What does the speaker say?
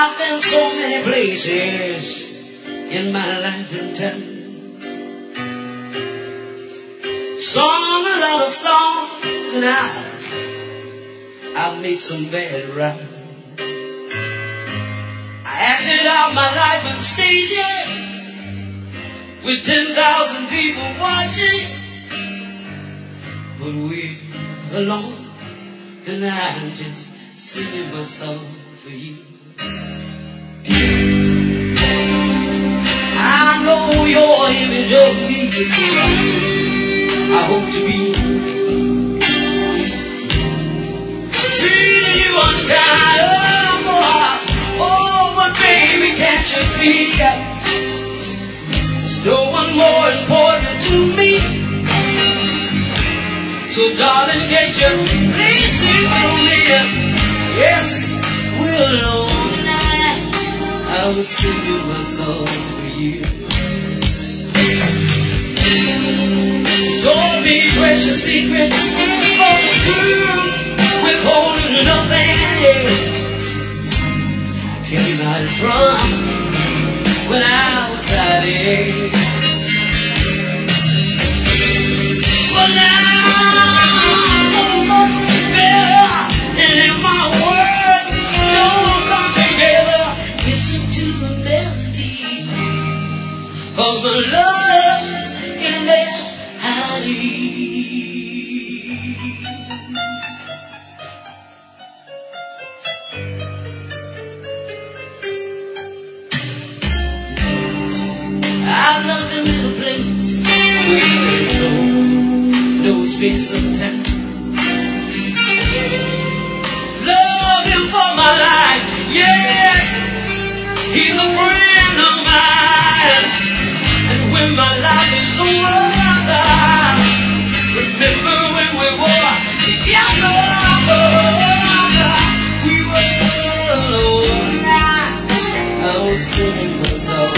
I've been so many places in my life and time. Sung a lot of songs and I, I've made some bad rhymes. I acted out my life on stages with 10,000 people watching. But we're alone and I'm just singing my song for you. I know your of me. I hope to be treating you unkind. Oh, but baby, can't you see? There's no one more important to me. So darling, can't you please see me? Yes, we're alone. I was singing my song for you told me precious secrets of the truth, withholding nothing. Him out from when I was hiding. little place where no, no space of time. Love him for my life, yeah, He's a friend of mine. And when my life is over, remember when we were together. We were. I was singing my song.